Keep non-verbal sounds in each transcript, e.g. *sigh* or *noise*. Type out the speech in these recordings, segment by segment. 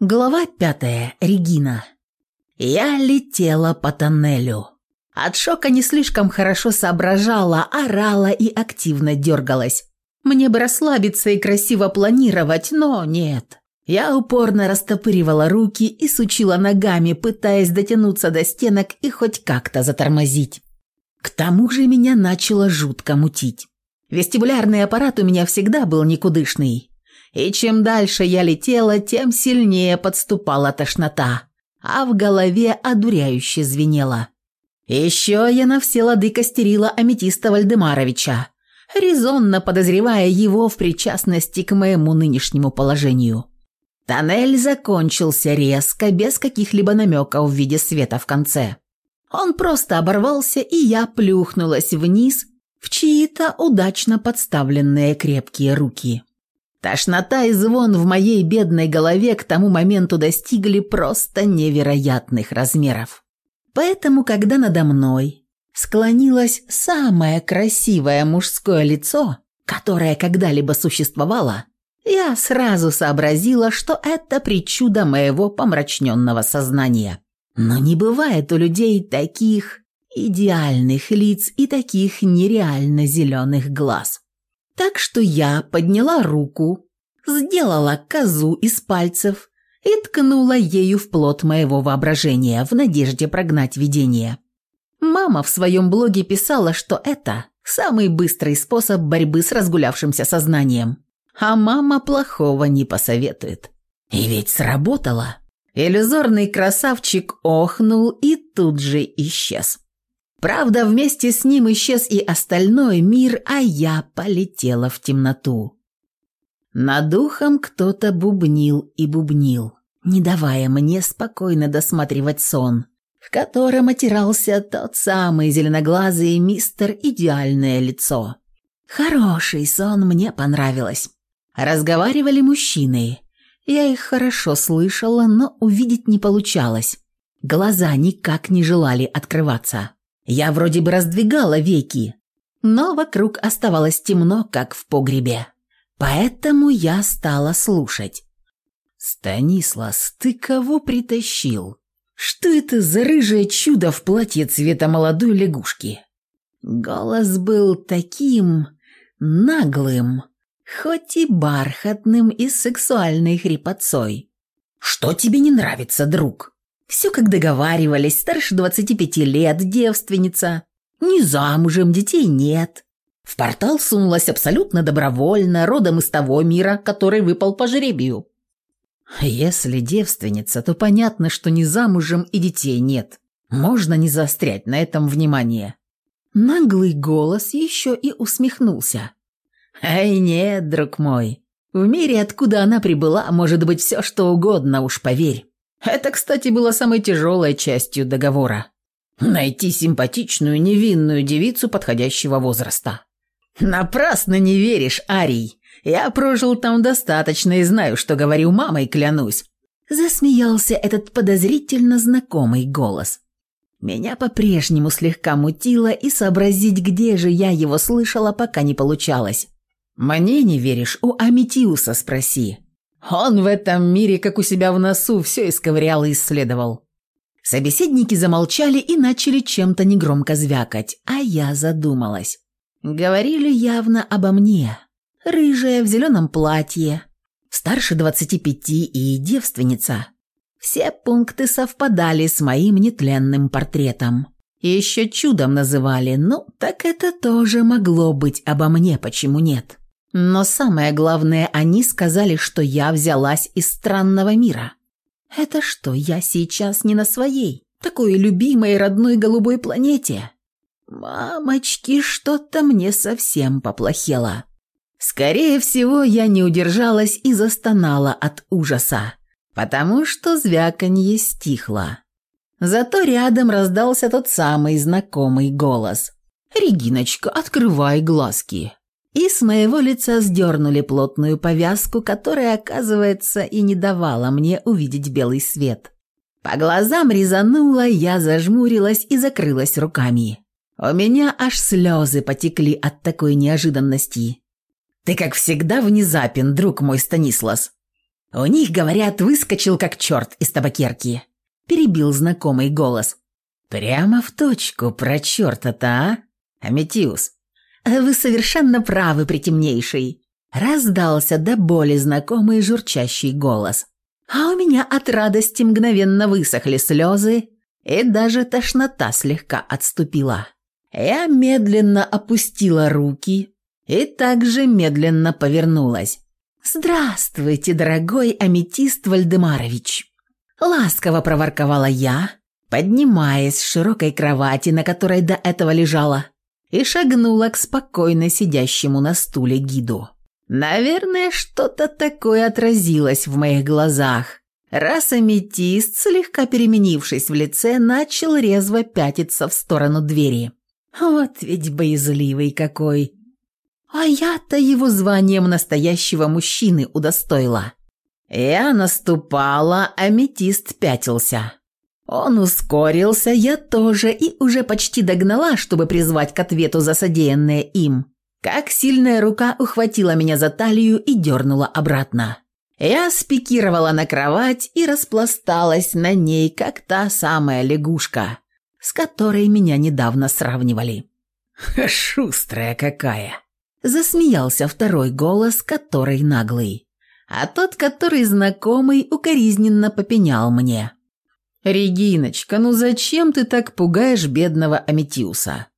Глава пятая. Регина. Я летела по тоннелю. От шока не слишком хорошо соображала, орала и активно дергалась. Мне бы расслабиться и красиво планировать, но нет. Я упорно растопыривала руки и сучила ногами, пытаясь дотянуться до стенок и хоть как-то затормозить. К тому же меня начало жутко мутить. Вестибулярный аппарат у меня всегда был никудышный и чем дальше я летела, тем сильнее подступала тошнота, а в голове одуряюще звенело. Еще я на все лады костерила аметиста Вальдемаровича, резонно подозревая его в причастности к моему нынешнему положению. Тоннель закончился резко, без каких-либо намеков в виде света в конце. Он просто оборвался, и я плюхнулась вниз в чьи-то удачно подставленные крепкие руки. Тошнота и звон в моей бедной голове к тому моменту достигли просто невероятных размеров. Поэтому, когда надо мной склонилось самое красивое мужское лицо, которое когда-либо существовало, я сразу сообразила, что это причуда моего помрачненного сознания. Но не бывает у людей таких идеальных лиц и таких нереально зеленых глаз. Так что я подняла руку, сделала козу из пальцев и ткнула ею в плод моего воображения в надежде прогнать видение. Мама в своем блоге писала, что это самый быстрый способ борьбы с разгулявшимся сознанием. А мама плохого не посоветует. И ведь сработало. Иллюзорный красавчик охнул и тут же исчез. Правда, вместе с ним исчез и остальной мир, а я полетела в темноту. Над духом кто-то бубнил и бубнил, не давая мне спокойно досматривать сон, в котором отирался тот самый зеленоглазый мистер «Идеальное лицо». Хороший сон, мне понравилось. Разговаривали мужчины. Я их хорошо слышала, но увидеть не получалось. Глаза никак не желали открываться. Я вроде бы раздвигала веки, но вокруг оставалось темно, как в погребе. Поэтому я стала слушать. «Станислас, ты кого притащил? Что это за рыжее чудо в платье цвета молодой лягушки?» Голос был таким наглым, хоть и бархатным и сексуальной хрипотцой. «Что тебе не нравится, друг?» Все как договаривались, старше 25 лет, девственница. Не замужем, детей нет. В портал сунулась абсолютно добровольно, родом из того мира, который выпал по жребию. Если девственница, то понятно, что не замужем и детей нет. Можно не заострять на этом внимание. Наглый голос еще и усмехнулся. «Эй, нет, друг мой, в мире, откуда она прибыла, может быть все что угодно, уж поверь. Это, кстати, было самой тяжелой частью договора. Найти симпатичную, невинную девицу подходящего возраста. «Напрасно не веришь, Арий. Я прожил там достаточно и знаю, что говорю мамой, клянусь». Засмеялся этот подозрительно знакомый голос. Меня по-прежнему слегка мутило, и сообразить, где же я его слышала, пока не получалось. «Мне не веришь? У Аметиуса спроси. Он в этом мире, как у себя в носу, все исковырял и исследовал. Собеседники замолчали и начали чем-то негромко звякать, а я задумалась. Говорили явно обо мне. Рыжая в зеленом платье, старше 25 и девственница. Все пункты совпадали с моим нетленным портретом. Еще чудом называли, ну так это тоже могло быть обо мне, почему нет? Но самое главное, они сказали, что я взялась из странного мира. Это что, я сейчас не на своей, такой любимой родной голубой планете? Мамочки, что-то мне совсем поплохело. Скорее всего, я не удержалась и застонала от ужаса, потому что звяканье стихло. Зато рядом раздался тот самый знакомый голос. «Региночка, открывай глазки!» и с моего лица сдернули плотную повязку, которая, оказывается, и не давала мне увидеть белый свет. По глазам резануло, я зажмурилась и закрылась руками. У меня аж слезы потекли от такой неожиданности. «Ты, как всегда, внезапен, друг мой Станислас!» «У них, говорят, выскочил как черт из табакерки!» Перебил знакомый голос. «Прямо в точку про черта-то, а? Аметиус, а вы совершенно правы, притемнейший!» Раздался до боли знакомый журчащий голос. А у меня от радости мгновенно высохли слезы, и даже тошнота слегка отступила. Я медленно опустила руки и также медленно повернулась. «Здравствуйте, дорогой аметист Вальдемарович!» Ласково проворковала я, поднимаясь с широкой кровати, на которой до этого лежала, и шагнула к спокойно сидящему на стуле гиду. Наверное, что-то такое отразилось в моих глазах. Раз аметист, слегка переменившись в лице, начал резво пятиться в сторону двери. Вот ведь боязливый какой. А я-то его званием настоящего мужчины удостоила. Я наступала, аметист пятился. Он ускорился, я тоже, и уже почти догнала, чтобы призвать к ответу за содеянное им. Как сильная рука ухватила меня за талию и дернула обратно. Я спикировала на кровать и распласталась на ней, как та самая лягушка, с которой меня недавно сравнивали. *laughs* «Шустрая какая!» – засмеялся второй голос, который наглый. А тот, который знакомый, укоризненно попенял мне – «Региночка, ну зачем ты так пугаешь бедного Аметиуса?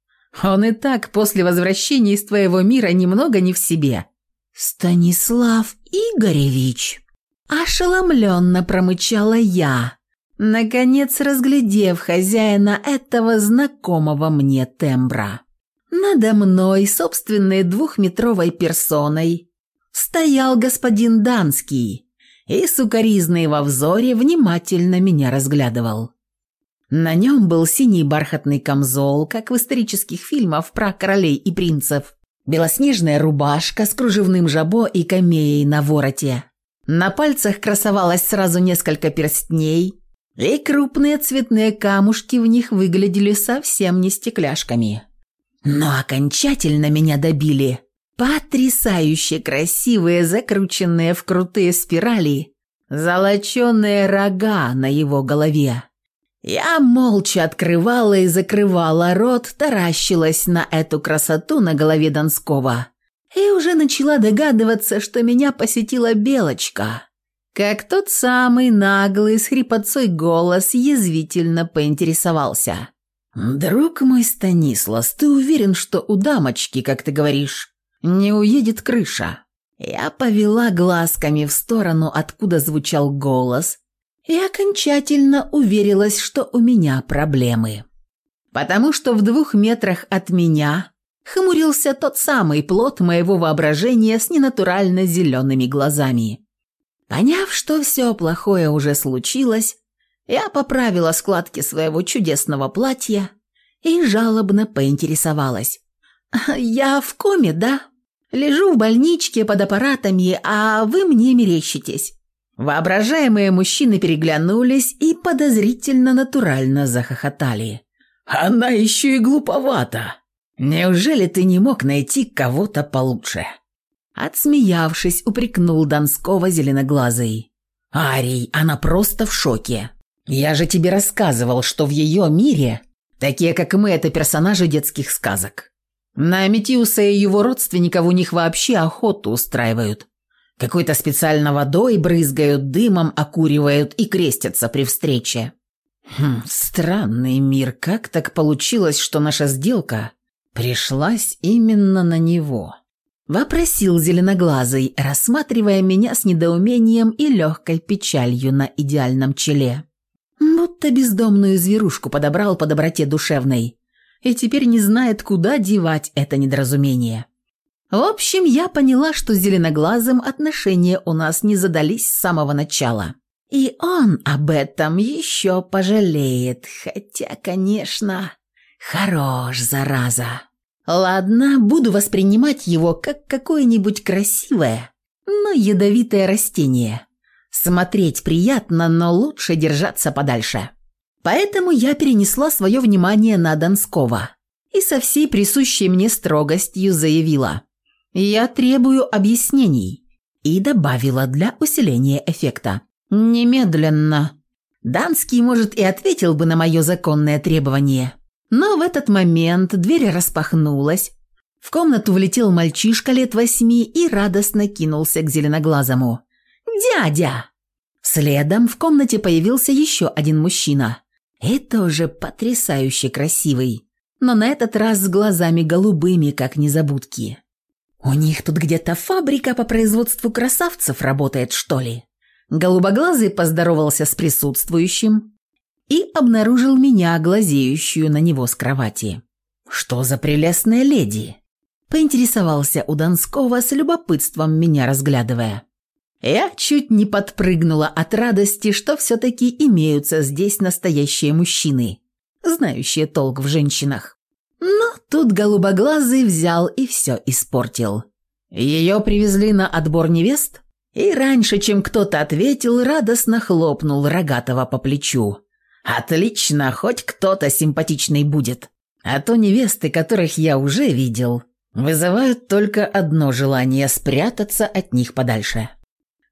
Он и так после возвращения из твоего мира немного не в себе». «Станислав Игоревич!» Ошеломленно промычала я, наконец разглядев хозяина этого знакомого мне тембра. Надо мной, собственной двухметровой персоной, стоял господин Данский, и сукоризный во взоре внимательно меня разглядывал. На нем был синий бархатный камзол, как в исторических фильмах про королей и принцев, белоснежная рубашка с кружевным жабо и камеей на вороте. На пальцах красовалось сразу несколько перстней, и крупные цветные камушки в них выглядели совсем не стекляшками. Но окончательно меня добили – Потрясающе красивые, закрученные в крутые спирали, золоченые рога на его голове. Я молча открывала и закрывала рот, таращилась на эту красоту на голове Донского и уже начала догадываться, что меня посетила белочка, как тот самый наглый с хрипотцой голос язвительно поинтересовался. «Друг мой Станислав, ты уверен, что у дамочки, как ты говоришь, не уедет крыша. Я повела глазками в сторону, откуда звучал голос, и окончательно уверилась, что у меня проблемы. Потому что в двух метрах от меня хмурился тот самый плод моего воображения с ненатурально зелеными глазами. Поняв, что все плохое уже случилось, я поправила складки своего чудесного платья и жалобно поинтересовалась. «Я в коме, да?» Лежу в больничке под аппаратами, а вы мне мерещитесь». Воображаемые мужчины переглянулись и подозрительно натурально захохотали. «Она еще и глуповата! Неужели ты не мог найти кого-то получше?» Отсмеявшись, упрекнул Донского зеленоглазый. «Арий, она просто в шоке. Я же тебе рассказывал, что в ее мире такие, как мы, это персонажи детских сказок. На Наметиуса и его родственников у них вообще охоту устраивают. Какой-то специально водой брызгают, дымом окуривают и крестятся при встрече. Хм, странный мир, как так получилось, что наша сделка пришлась именно на него? Вопросил зеленоглазый, рассматривая меня с недоумением и легкой печалью на идеальном челе. Будто бездомную зверушку подобрал по доброте душевной и теперь не знает, куда девать это недоразумение. В общем, я поняла, что с зеленоглазым отношения у нас не задались с самого начала. И он об этом еще пожалеет, хотя, конечно, хорош, зараза. Ладно, буду воспринимать его как какое-нибудь красивое, но ядовитое растение. Смотреть приятно, но лучше держаться подальше. Поэтому я перенесла свое внимание на Донского и со всей присущей мне строгостью заявила «Я требую объяснений» и добавила для усиления эффекта «Немедленно». Данский, может, и ответил бы на мое законное требование. Но в этот момент дверь распахнулась, в комнату влетел мальчишка лет восьми и радостно кинулся к зеленоглазому. «Дядя!» Следом в комнате появился еще один мужчина. Это уже потрясающе красивый, но на этот раз с глазами голубыми, как незабудки. У них тут где-то фабрика по производству красавцев работает, что ли? Голубоглазый поздоровался с присутствующим и обнаружил меня, глазеющую на него с кровати. «Что за прелестная леди?» – поинтересовался у Донского с любопытством, меня разглядывая. Я чуть не подпрыгнула от радости, что все-таки имеются здесь настоящие мужчины, знающие толк в женщинах. Но тут голубоглазый взял и все испортил. Ее привезли на отбор невест, и раньше, чем кто-то ответил, радостно хлопнул Рогатого по плечу. «Отлично, хоть кто-то симпатичный будет. А то невесты, которых я уже видел, вызывают только одно желание – спрятаться от них подальше»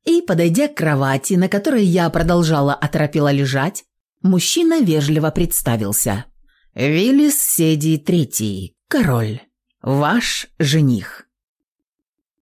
и, подойдя к кровати, на которой я продолжала оторопела лежать, мужчина вежливо представился. «Виллис Седий Третий, король, ваш жених».